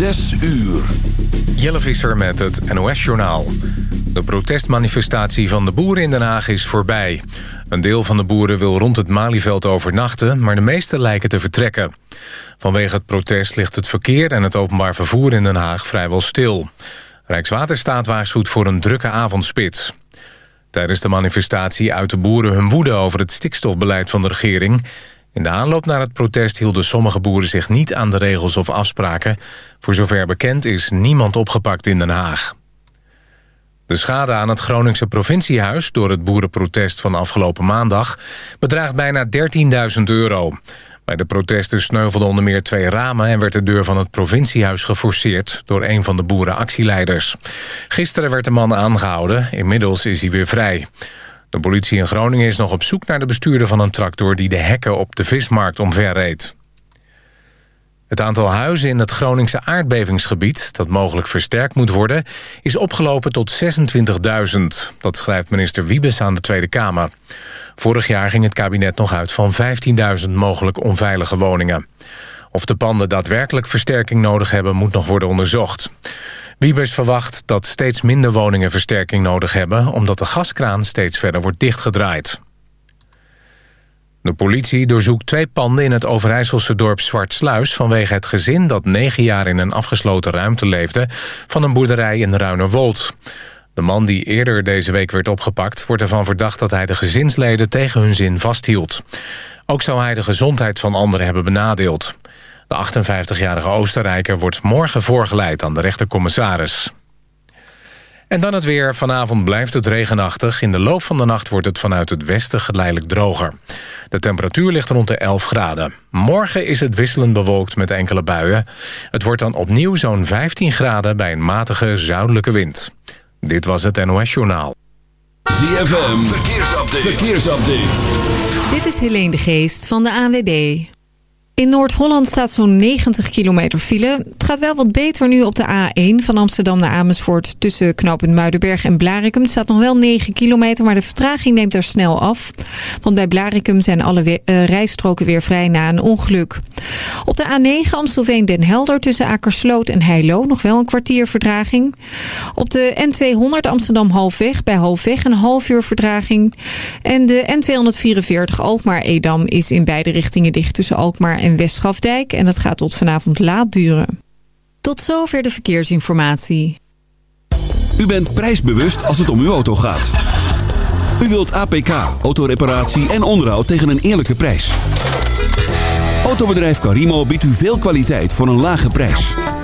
Zes uur. Jelle Visser met het NOS-journaal. De protestmanifestatie van de boeren in Den Haag is voorbij. Een deel van de boeren wil rond het Malieveld overnachten... maar de meeste lijken te vertrekken. Vanwege het protest ligt het verkeer en het openbaar vervoer in Den Haag vrijwel stil. Rijkswaterstaat waarschuwt voor een drukke avondspits. Tijdens de manifestatie uit de boeren hun woede over het stikstofbeleid van de regering... In de aanloop naar het protest hielden sommige boeren zich niet aan de regels of afspraken. Voor zover bekend is niemand opgepakt in Den Haag. De schade aan het Groningse provinciehuis door het boerenprotest van afgelopen maandag bedraagt bijna 13.000 euro. Bij de protesten sneuvelden onder meer twee ramen en werd de deur van het provinciehuis geforceerd door een van de boerenactieleiders. Gisteren werd de man aangehouden, inmiddels is hij weer vrij. De politie in Groningen is nog op zoek naar de bestuurder van een tractor... die de hekken op de vismarkt omverreed. Het aantal huizen in het Groningse aardbevingsgebied... dat mogelijk versterkt moet worden, is opgelopen tot 26.000. Dat schrijft minister Wiebes aan de Tweede Kamer. Vorig jaar ging het kabinet nog uit van 15.000 mogelijk onveilige woningen. Of de panden daadwerkelijk versterking nodig hebben... moet nog worden onderzocht. Wiebes verwacht dat steeds minder woningen versterking nodig hebben... omdat de gaskraan steeds verder wordt dichtgedraaid. De politie doorzoekt twee panden in het Overijsselse dorp Zwartsluis... vanwege het gezin dat negen jaar in een afgesloten ruimte leefde... van een boerderij in Ruinerwold. De man die eerder deze week werd opgepakt... wordt ervan verdacht dat hij de gezinsleden tegen hun zin vasthield. Ook zou hij de gezondheid van anderen hebben benadeeld. De 58-jarige Oostenrijker wordt morgen voorgeleid aan de rechtercommissaris. En dan het weer. Vanavond blijft het regenachtig. In de loop van de nacht wordt het vanuit het westen geleidelijk droger. De temperatuur ligt rond de 11 graden. Morgen is het wisselend bewolkt met enkele buien. Het wordt dan opnieuw zo'n 15 graden bij een matige zuidelijke wind. Dit was het NOS Journaal. ZFM, verkeersupdate. verkeersupdate. Dit is Helene de Geest van de ANWB. In Noord-Holland staat zo'n 90 kilometer file. Het gaat wel wat beter nu op de A1 van Amsterdam naar Amersfoort... tussen knooppunt Muidenberg en Blarikum. Het staat nog wel 9 kilometer, maar de vertraging neemt er snel af. Want bij Blarikum zijn alle uh, rijstroken weer vrij na een ongeluk. Op de A9 Amstelveen-Den Helder tussen Akersloot en Heilo... nog wel een kwartier vertraging. Op de N200 Amsterdam-Halfweg bij Halfweg een half uur vertraging. En de N244 Alkmaar-Edam is in beide richtingen dicht tussen Alkmaar en Westschafdijk en dat gaat tot vanavond laat duren. Tot zover de verkeersinformatie. U bent prijsbewust als het om uw auto gaat. U wilt APK, autoreparatie en onderhoud tegen een eerlijke prijs. Autobedrijf Carimo biedt u veel kwaliteit voor een lage prijs.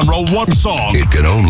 Genre one song. It can only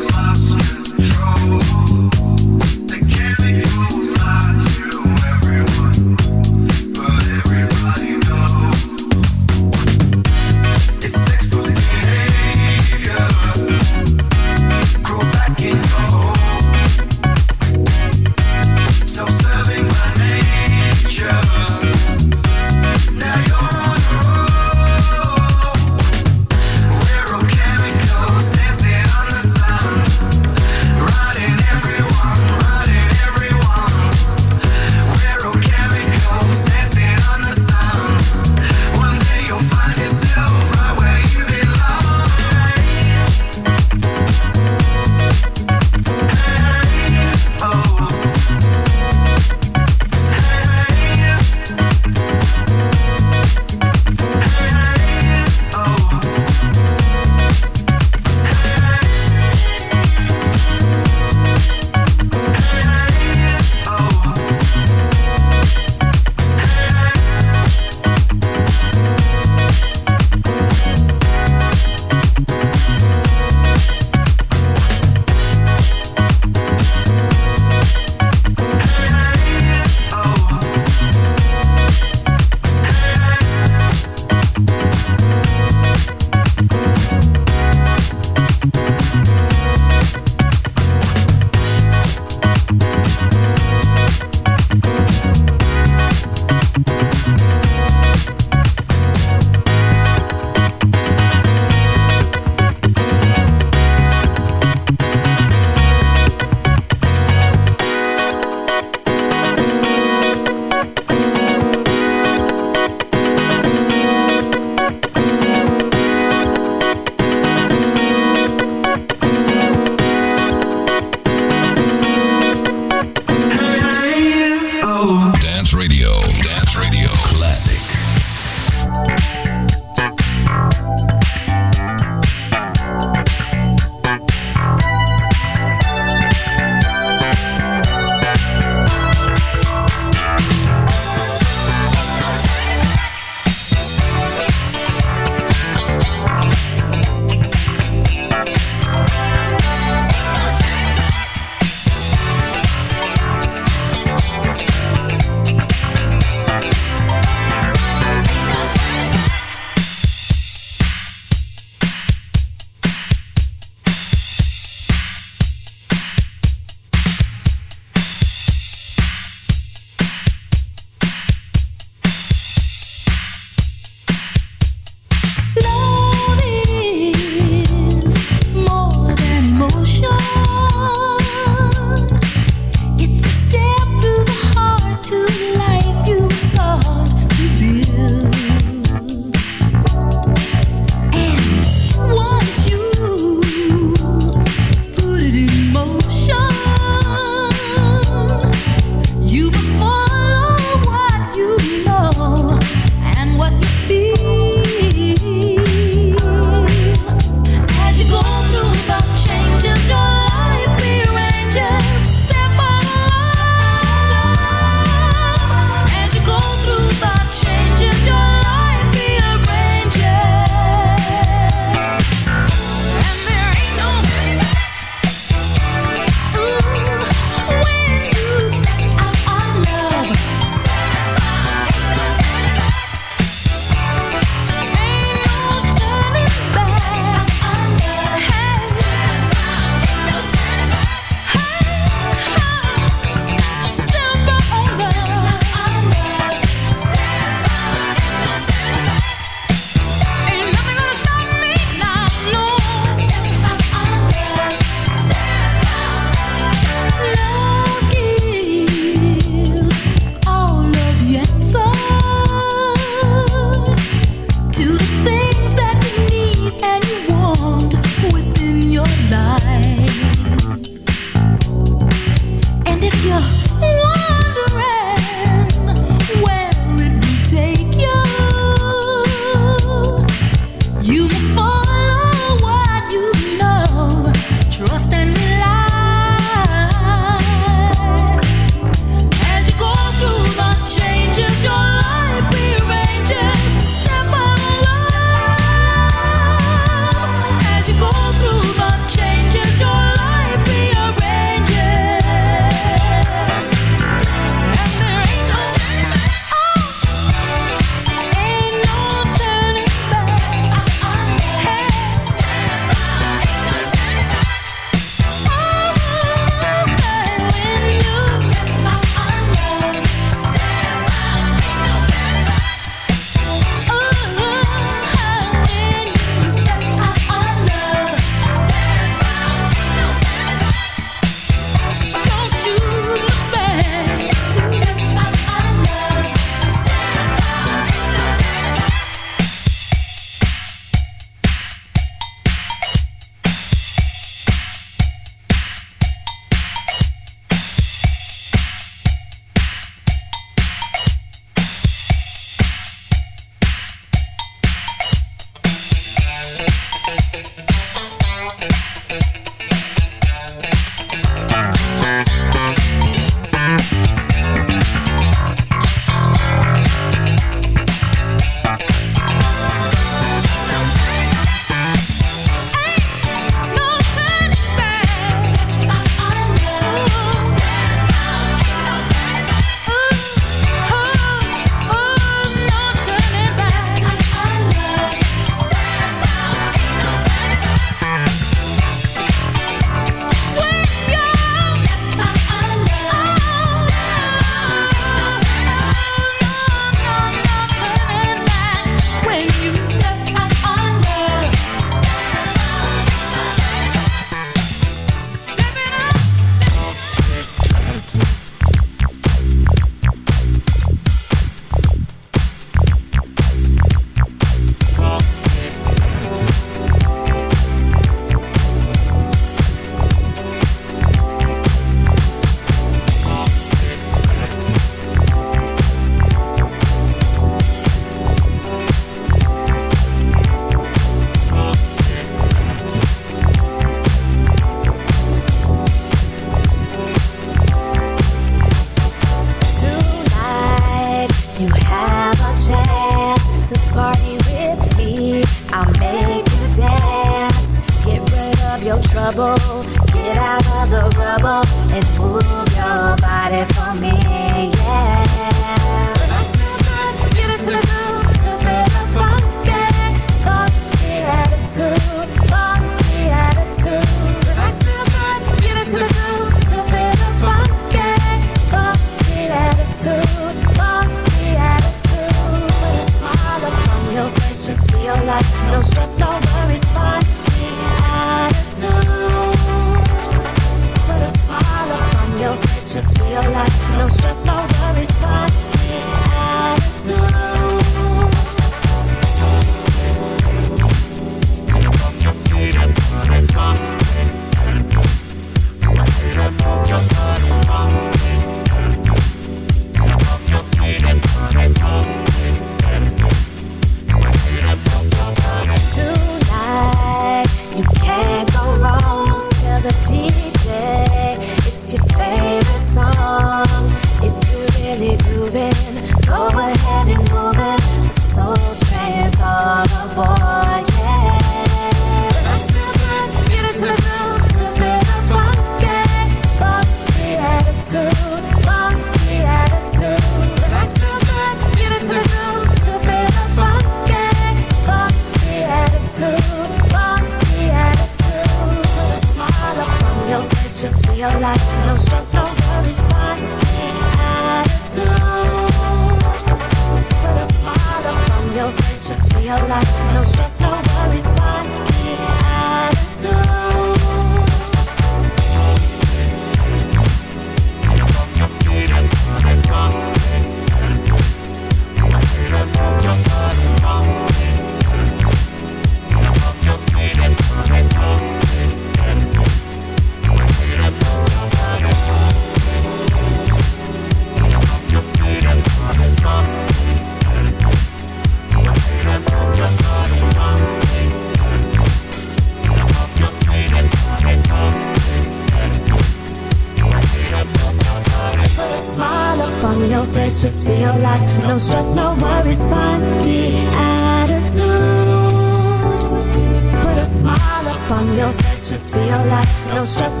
Stress,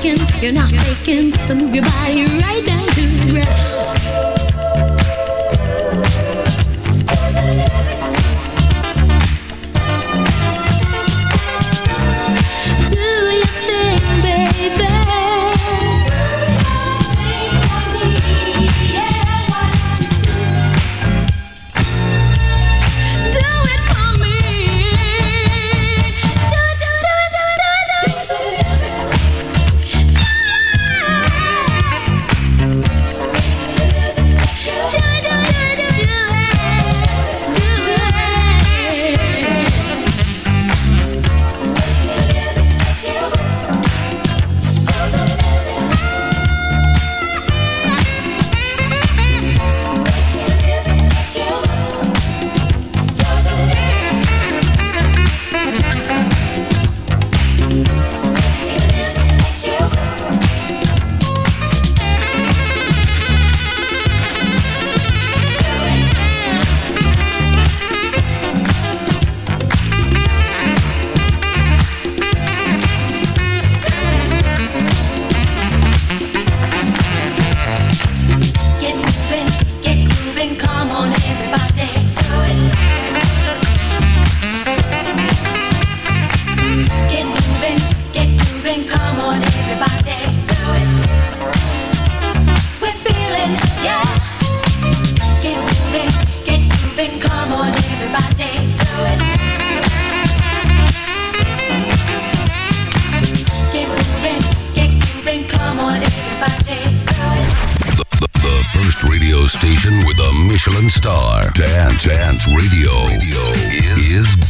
faking, you're not faking. So move your body right down to the ground. Radio, Radio is, is